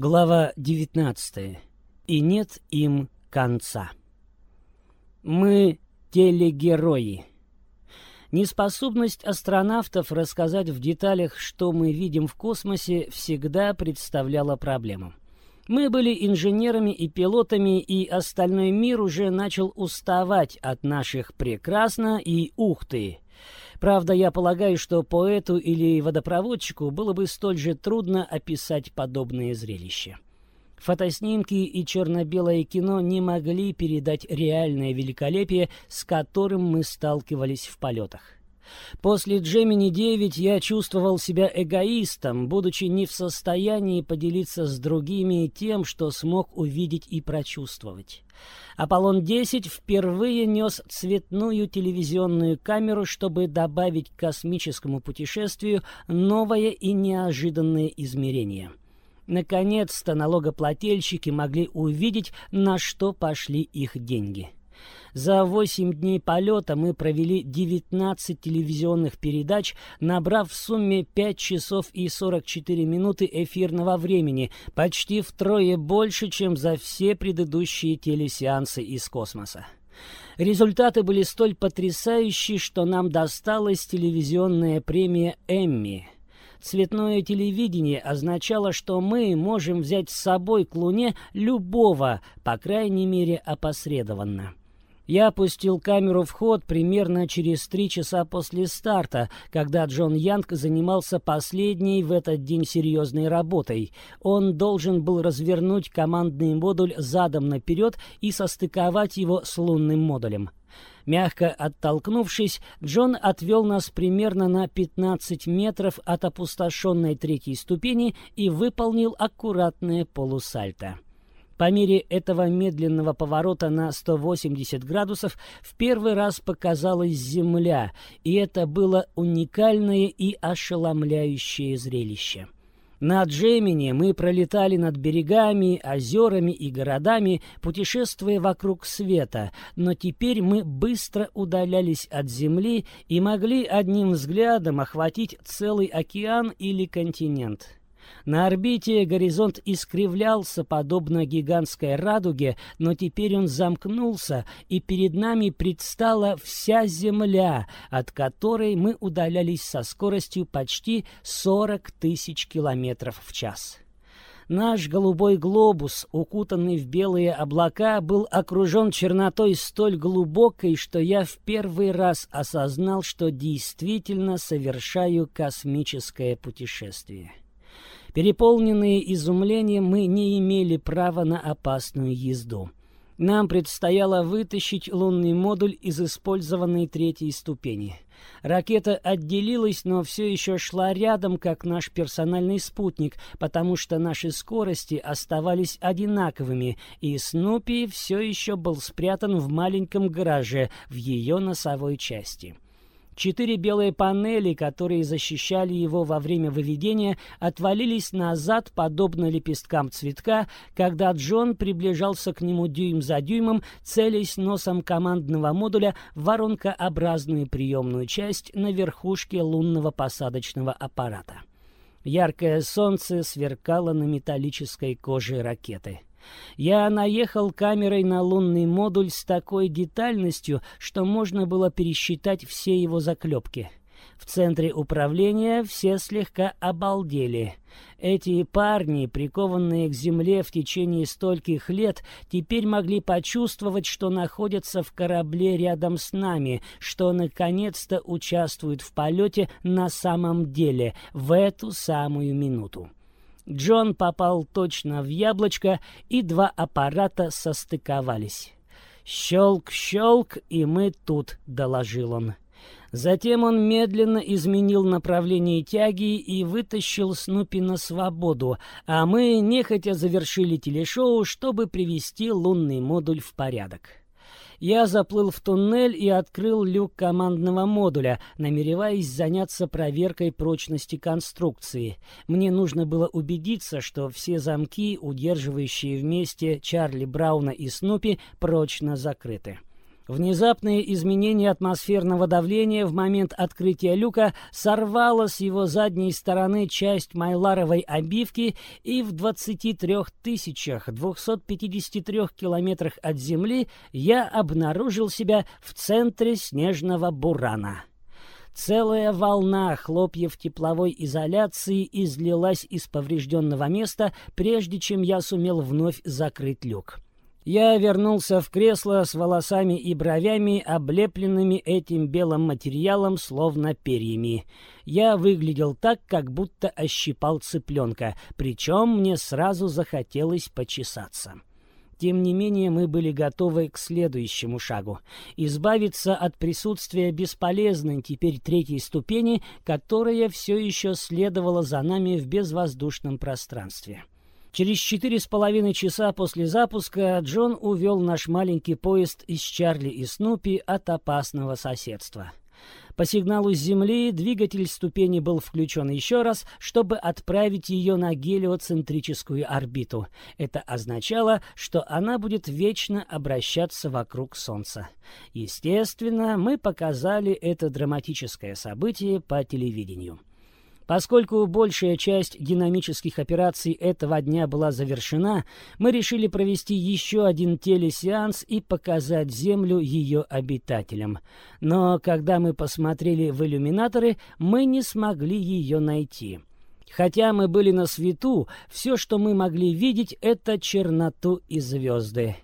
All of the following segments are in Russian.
Глава 19. И нет им конца. Мы телегерои. Неспособность астронавтов рассказать в деталях, что мы видим в космосе, всегда представляла проблему. Мы были инженерами и пилотами, и остальной мир уже начал уставать от наших «прекрасно» и «ух ты». Правда, я полагаю, что поэту или водопроводчику было бы столь же трудно описать подобное зрелище. Фотоснимки и черно-белое кино не могли передать реальное великолепие, с которым мы сталкивались в полетах. После Джемини 9 я чувствовал себя эгоистом, будучи не в состоянии поделиться с другими тем, что смог увидеть и прочувствовать. Аполлон-10 впервые нес цветную телевизионную камеру, чтобы добавить к космическому путешествию новое и неожиданное измерение. Наконец-то налогоплательщики могли увидеть, на что пошли их деньги. За 8 дней полета мы провели 19 телевизионных передач, набрав в сумме 5 часов и 44 минуты эфирного времени, почти втрое больше, чем за все предыдущие телесеансы из космоса. Результаты были столь потрясающие, что нам досталась телевизионная премия «Эмми». Цветное телевидение означало, что мы можем взять с собой к Луне любого, по крайней мере, опосредованно. Я опустил камеру в ход примерно через три часа после старта, когда Джон Янг занимался последней в этот день серьезной работой. Он должен был развернуть командный модуль задом наперед и состыковать его с лунным модулем. Мягко оттолкнувшись, Джон отвел нас примерно на 15 метров от опустошенной третьей ступени и выполнил аккуратное полусальто. По мере этого медленного поворота на 180 градусов в первый раз показалась Земля, и это было уникальное и ошеломляющее зрелище. На Джемине мы пролетали над берегами, озерами и городами, путешествуя вокруг света, но теперь мы быстро удалялись от Земли и могли одним взглядом охватить целый океан или континент. На орбите горизонт искривлялся, подобно гигантской радуге, но теперь он замкнулся, и перед нами предстала вся Земля, от которой мы удалялись со скоростью почти 40 тысяч километров в час. Наш голубой глобус, укутанный в белые облака, был окружен чернотой столь глубокой, что я в первый раз осознал, что действительно совершаю космическое путешествие. Переполненные изумлением, мы не имели права на опасную езду. Нам предстояло вытащить лунный модуль из использованной третьей ступени. Ракета отделилась, но все еще шла рядом, как наш персональный спутник, потому что наши скорости оставались одинаковыми, и Снупи все еще был спрятан в маленьком гараже в ее носовой части. Четыре белые панели, которые защищали его во время выведения, отвалились назад, подобно лепесткам цветка, когда Джон приближался к нему дюйм за дюймом, целясь носом командного модуля в воронкообразную приемную часть на верхушке лунного посадочного аппарата. Яркое солнце сверкало на металлической коже ракеты. Я наехал камерой на лунный модуль с такой детальностью, что можно было пересчитать все его заклепки. В центре управления все слегка обалдели. Эти парни, прикованные к земле в течение стольких лет, теперь могли почувствовать, что находятся в корабле рядом с нами, что наконец-то участвуют в полете на самом деле в эту самую минуту. Джон попал точно в яблочко, и два аппарата состыковались. «Щелк-щелк, и мы тут», — доложил он. Затем он медленно изменил направление тяги и вытащил Снупи на свободу, а мы нехотя завершили телешоу, чтобы привести лунный модуль в порядок. Я заплыл в туннель и открыл люк командного модуля, намереваясь заняться проверкой прочности конструкции. Мне нужно было убедиться, что все замки, удерживающие вместе Чарли Брауна и Снупи, прочно закрыты. Внезапное изменение атмосферного давления в момент открытия люка сорвало с его задней стороны часть майларовой обивки, и в 23 тысячах 253 километрах от земли я обнаружил себя в центре снежного бурана. Целая волна хлопьев тепловой изоляции излилась из поврежденного места, прежде чем я сумел вновь закрыть люк. Я вернулся в кресло с волосами и бровями, облепленными этим белым материалом, словно перьями. Я выглядел так, как будто ощипал цыпленка, причем мне сразу захотелось почесаться. Тем не менее, мы были готовы к следующему шагу — избавиться от присутствия бесполезной теперь третьей ступени, которая все еще следовала за нами в безвоздушном пространстве. Через четыре с половиной часа после запуска Джон увел наш маленький поезд из Чарли и Снупи от опасного соседства. По сигналу с Земли двигатель ступени был включен еще раз, чтобы отправить ее на гелиоцентрическую орбиту. Это означало, что она будет вечно обращаться вокруг Солнца. Естественно, мы показали это драматическое событие по телевидению. Поскольку большая часть динамических операций этого дня была завершена, мы решили провести еще один телесеанс и показать Землю ее обитателям. Но когда мы посмотрели в иллюминаторы, мы не смогли ее найти. Хотя мы были на свету, все, что мы могли видеть, это черноту и звезды.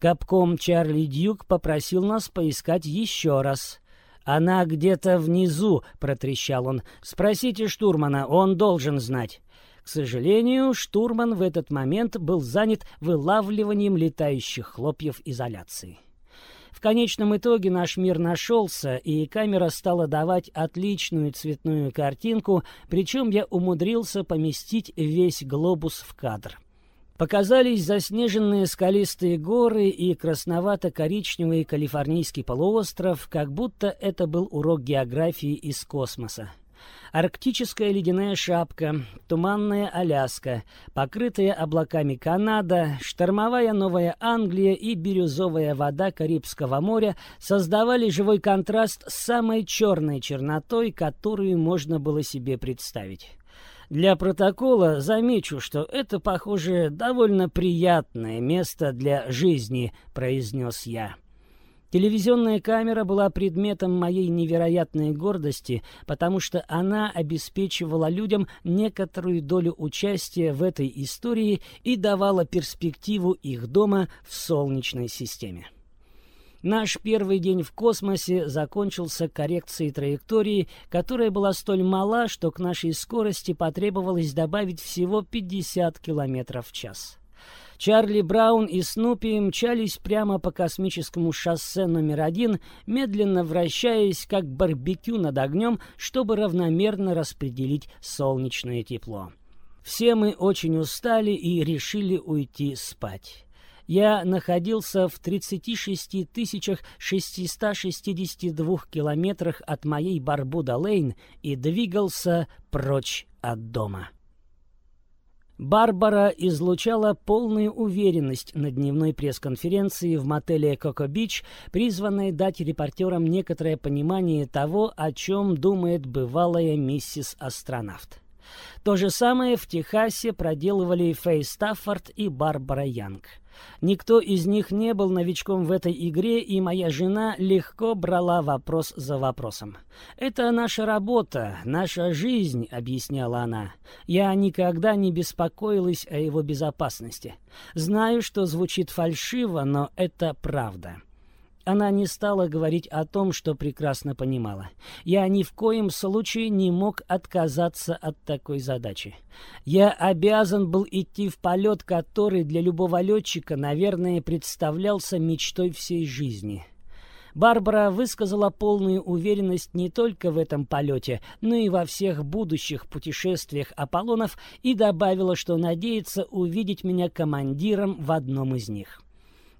Капком Чарли Дьюк попросил нас поискать еще раз — «Она где-то внизу», — протрещал он. «Спросите штурмана, он должен знать». К сожалению, штурман в этот момент был занят вылавливанием летающих хлопьев изоляции. В конечном итоге наш мир нашелся, и камера стала давать отличную цветную картинку, причем я умудрился поместить весь глобус в кадр. Показались заснеженные скалистые горы и красновато-коричневый калифорнийский полуостров, как будто это был урок географии из космоса. Арктическая ледяная шапка, туманная Аляска, покрытая облаками Канада, штормовая Новая Англия и бирюзовая вода Карибского моря создавали живой контраст с самой черной чернотой, которую можно было себе представить. Для протокола замечу, что это, похоже, довольно приятное место для жизни, произнес я. Телевизионная камера была предметом моей невероятной гордости, потому что она обеспечивала людям некоторую долю участия в этой истории и давала перспективу их дома в Солнечной системе. Наш первый день в космосе закончился коррекцией траектории, которая была столь мала, что к нашей скорости потребовалось добавить всего 50 км в час. Чарли Браун и Снупи мчались прямо по космическому шоссе номер один, медленно вращаясь, как барбекю над огнем, чтобы равномерно распределить солнечное тепло. Все мы очень устали и решили уйти спать я находился в 36 662 километрах от моей Барбуда-Лейн и двигался прочь от дома. Барбара излучала полную уверенность на дневной пресс-конференции в мотеле «Коко-Бич», призванной дать репортерам некоторое понимание того, о чем думает бывалая миссис-астронавт. То же самое в Техасе проделывали Фэй Стаффорд и Барбара Янг. Никто из них не был новичком в этой игре, и моя жена легко брала вопрос за вопросом. «Это наша работа, наша жизнь», — объясняла она. «Я никогда не беспокоилась о его безопасности. Знаю, что звучит фальшиво, но это правда». Она не стала говорить о том, что прекрасно понимала. Я ни в коем случае не мог отказаться от такой задачи. Я обязан был идти в полет, который для любого летчика, наверное, представлялся мечтой всей жизни. Барбара высказала полную уверенность не только в этом полете, но и во всех будущих путешествиях Аполлонов и добавила, что надеется увидеть меня командиром в одном из них.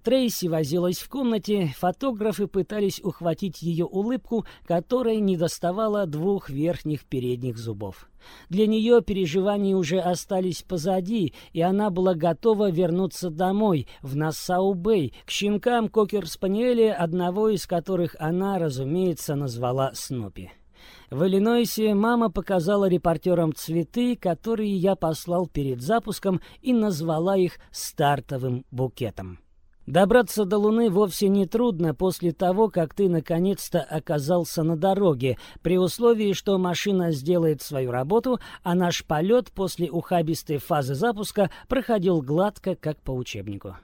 Трейси возилась в комнате, фотографы пытались ухватить ее улыбку, которая не доставала двух верхних передних зубов. Для нее переживания уже остались позади, и она была готова вернуться домой, в Нассау-Бэй, к щенкам Кокер-Спаниеля, одного из которых она, разумеется, назвала Снупи. В Иллинойсе мама показала репортерам цветы, которые я послал перед запуском, и назвала их стартовым букетом. Добраться до Луны вовсе не трудно после того, как ты наконец-то оказался на дороге, при условии, что машина сделает свою работу, а наш полет после ухабистой фазы запуска проходил гладко, как по учебнику.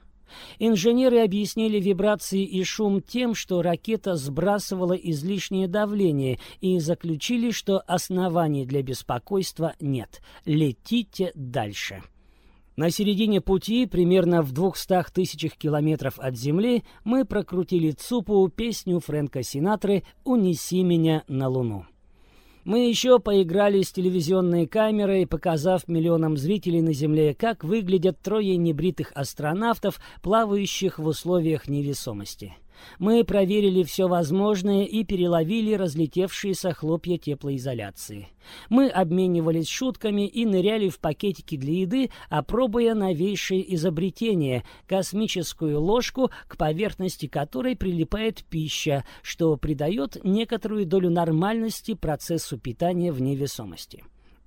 Инженеры объяснили вибрации и шум тем, что ракета сбрасывала излишнее давление, и заключили, что оснований для беспокойства нет. Летите дальше. На середине пути, примерно в двухстах тысячах километров от Земли, мы прокрутили ЦУПу песню Фрэнка Синатры «Унеси меня на Луну». Мы еще поиграли с телевизионной камерой, показав миллионам зрителей на Земле, как выглядят трое небритых астронавтов, плавающих в условиях невесомости. Мы проверили все возможное и переловили разлетевшиеся хлопья теплоизоляции. Мы обменивались шутками и ныряли в пакетики для еды, опробуя новейшее изобретение — космическую ложку, к поверхности которой прилипает пища, что придает некоторую долю нормальности процессу питания в невесомости.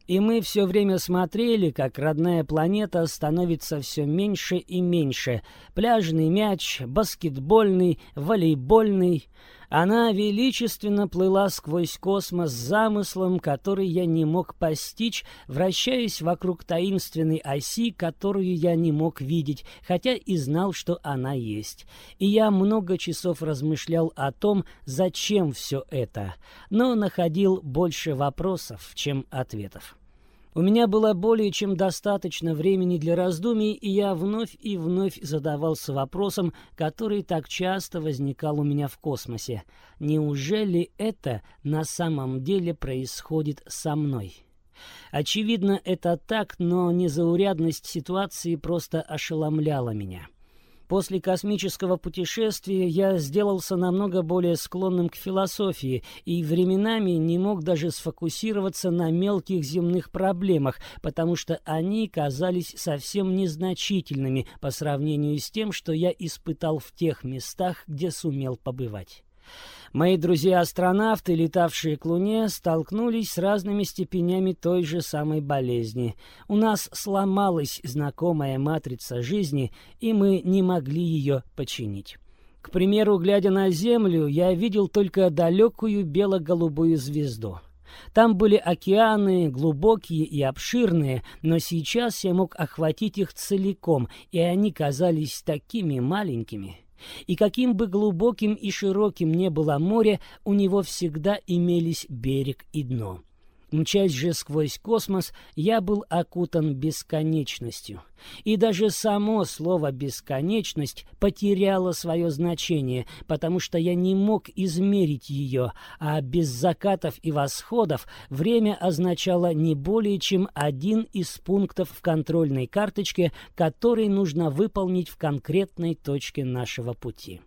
И мы все время смотрели, как родная планета становится все меньше и меньше. Пляжный мяч, баскетбольный, волейбольный. Она величественно плыла сквозь космос с замыслом, который я не мог постичь, вращаясь вокруг таинственной оси, которую я не мог видеть, хотя и знал, что она есть. И я много часов размышлял о том, зачем все это, но находил больше вопросов, чем ответов. У меня было более чем достаточно времени для раздумий, и я вновь и вновь задавался вопросом, который так часто возникал у меня в космосе. Неужели это на самом деле происходит со мной? Очевидно, это так, но незаурядность ситуации просто ошеломляла меня. После космического путешествия я сделался намного более склонным к философии и временами не мог даже сфокусироваться на мелких земных проблемах, потому что они казались совсем незначительными по сравнению с тем, что я испытал в тех местах, где сумел побывать. Мои друзья-астронавты, летавшие к Луне, столкнулись с разными степенями той же самой болезни. У нас сломалась знакомая матрица жизни, и мы не могли ее починить. К примеру, глядя на Землю, я видел только далекую бело-голубую звезду. Там были океаны, глубокие и обширные, но сейчас я мог охватить их целиком, и они казались такими маленькими. И каким бы глубоким и широким ни было море, у него всегда имелись берег и дно. Мчась же сквозь космос, я был окутан бесконечностью. И даже само слово «бесконечность» потеряло свое значение, потому что я не мог измерить ее, а без закатов и восходов время означало не более чем один из пунктов в контрольной карточке, который нужно выполнить в конкретной точке нашего пути.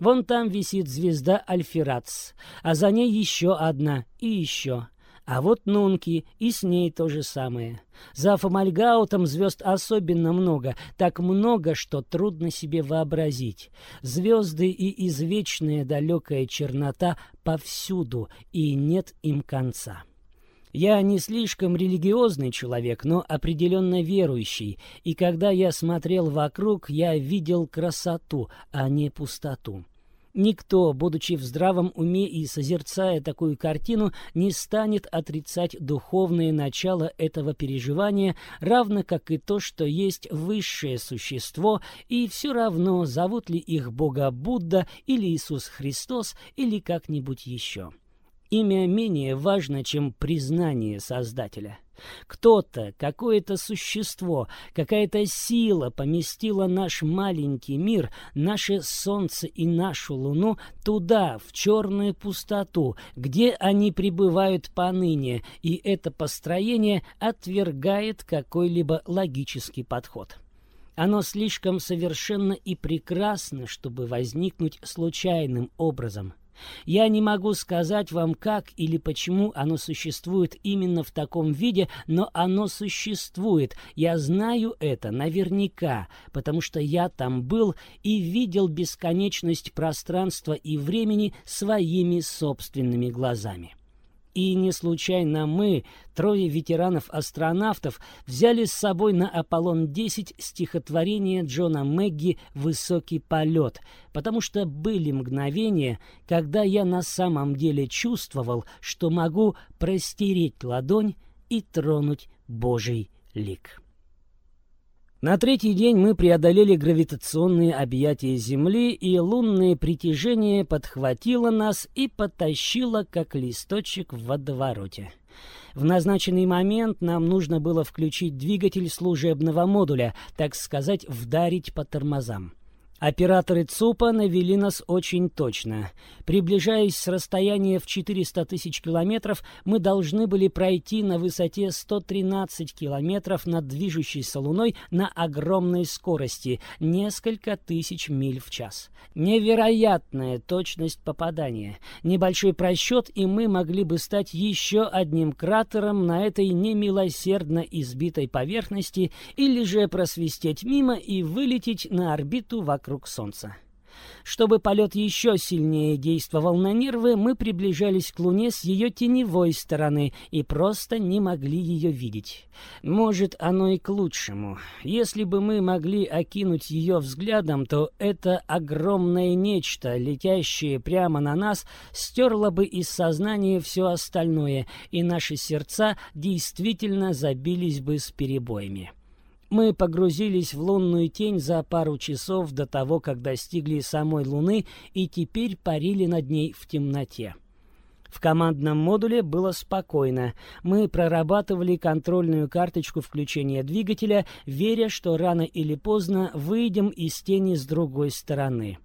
Вон там висит звезда Альферац, а за ней еще одна и еще – а вот Нунки, и с ней то же самое. За Фомальгаутом звезд особенно много, так много, что трудно себе вообразить. Звезды и извечная далекая чернота повсюду, и нет им конца. Я не слишком религиозный человек, но определенно верующий, и когда я смотрел вокруг, я видел красоту, а не пустоту. Никто, будучи в здравом уме и созерцая такую картину, не станет отрицать духовное начало этого переживания, равно как и то, что есть высшее существо, и все равно, зовут ли их Бога Будда или Иисус Христос или как-нибудь еще. Имя менее важно, чем признание Создателя. Кто-то, какое-то существо, какая-то сила поместила наш маленький мир, наше солнце и нашу луну туда, в черную пустоту, где они пребывают поныне, и это построение отвергает какой-либо логический подход. Оно слишком совершенно и прекрасно, чтобы возникнуть случайным образом. Я не могу сказать вам, как или почему оно существует именно в таком виде, но оно существует. Я знаю это наверняка, потому что я там был и видел бесконечность пространства и времени своими собственными глазами. И не случайно мы, трое ветеранов-астронавтов, взяли с собой на Аполлон-10 стихотворение Джона Мэгги «Высокий полет», потому что были мгновения, когда я на самом деле чувствовал, что могу простереть ладонь и тронуть Божий лик. На третий день мы преодолели гравитационные объятия Земли, и лунное притяжение подхватило нас и потащило, как листочек в водовороте. В назначенный момент нам нужно было включить двигатель служебного модуля, так сказать, вдарить по тормозам. Операторы ЦУПа навели нас очень точно. Приближаясь с расстояния в 400 тысяч километров, мы должны были пройти на высоте 113 километров над движущейся Луной на огромной скорости, несколько тысяч миль в час. Невероятная точность попадания. Небольшой просчет, и мы могли бы стать еще одним кратером на этой немилосердно избитой поверхности или же просвистеть мимо и вылететь на орбиту вокруг вокруг Солнца. Чтобы полет еще сильнее действовал на нервы, мы приближались к Луне с ее теневой стороны и просто не могли ее видеть. Может, оно и к лучшему. Если бы мы могли окинуть ее взглядом, то это огромное нечто, летящее прямо на нас, стерло бы из сознания все остальное, и наши сердца действительно забились бы с перебоями. Мы погрузились в лунную тень за пару часов до того, как достигли самой Луны и теперь парили над ней в темноте. В командном модуле было спокойно. Мы прорабатывали контрольную карточку включения двигателя, веря, что рано или поздно выйдем из тени с другой стороны.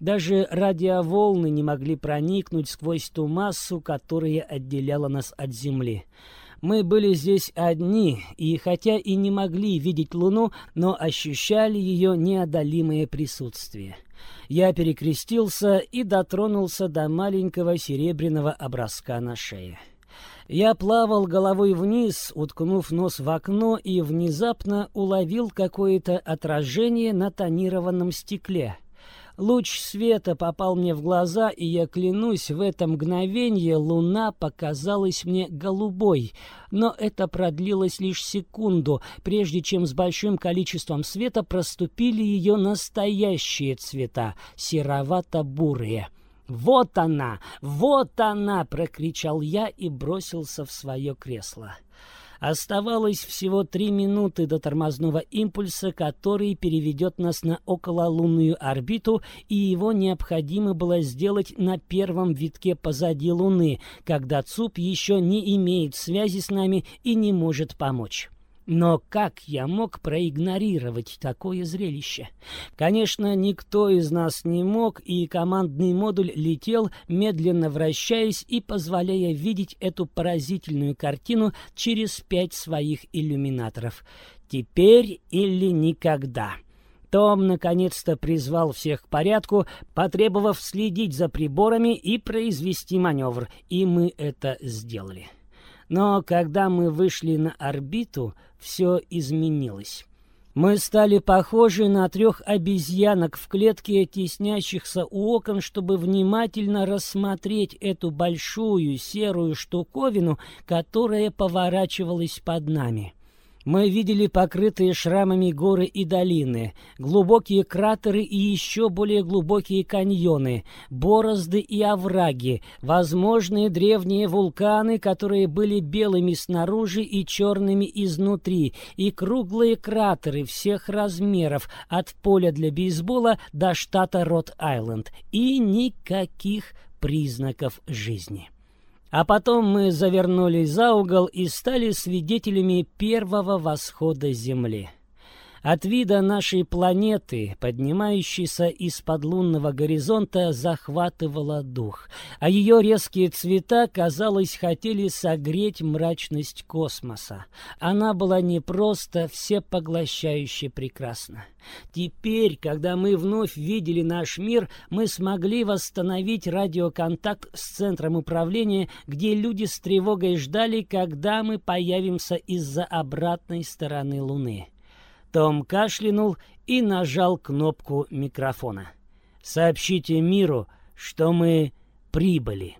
Даже радиоволны не могли проникнуть сквозь ту массу, которая отделяла нас от Земли. Мы были здесь одни, и хотя и не могли видеть Луну, но ощущали ее неодолимое присутствие. Я перекрестился и дотронулся до маленького серебряного образка на шее. Я плавал головой вниз, уткнув нос в окно, и внезапно уловил какое-то отражение на тонированном стекле — Луч света попал мне в глаза, и я клянусь, в это мгновение луна показалась мне голубой. Но это продлилось лишь секунду, прежде чем с большим количеством света проступили ее настоящие цвета — серовато-бурые. «Вот она! Вот она!» — прокричал я и бросился в свое кресло. Оставалось всего три минуты до тормозного импульса, который переведет нас на окололунную орбиту, и его необходимо было сделать на первом витке позади Луны, когда ЦУП еще не имеет связи с нами и не может помочь. Но как я мог проигнорировать такое зрелище? Конечно, никто из нас не мог, и командный модуль летел, медленно вращаясь и позволяя видеть эту поразительную картину через пять своих иллюминаторов. Теперь или никогда. Том наконец-то призвал всех к порядку, потребовав следить за приборами и произвести маневр, и мы это сделали. Но когда мы вышли на орбиту, все изменилось. Мы стали похожи на трех обезьянок в клетке, теснящихся у окон, чтобы внимательно рассмотреть эту большую серую штуковину, которая поворачивалась под нами. Мы видели покрытые шрамами горы и долины, глубокие кратеры и еще более глубокие каньоны, борозды и овраги, возможные древние вулканы, которые были белыми снаружи и черными изнутри, и круглые кратеры всех размеров, от поля для бейсбола до штата Рот-Айленд, и никаких признаков жизни. А потом мы завернули за угол и стали свидетелями первого восхода Земли. От вида нашей планеты, поднимающейся из-под лунного горизонта, захватывала дух, а ее резкие цвета, казалось, хотели согреть мрачность космоса. Она была не просто всепоглощающе прекрасна. Теперь, когда мы вновь видели наш мир, мы смогли восстановить радиоконтакт с центром управления, где люди с тревогой ждали, когда мы появимся из-за обратной стороны Луны. Том кашлянул и нажал кнопку микрофона. «Сообщите миру, что мы прибыли».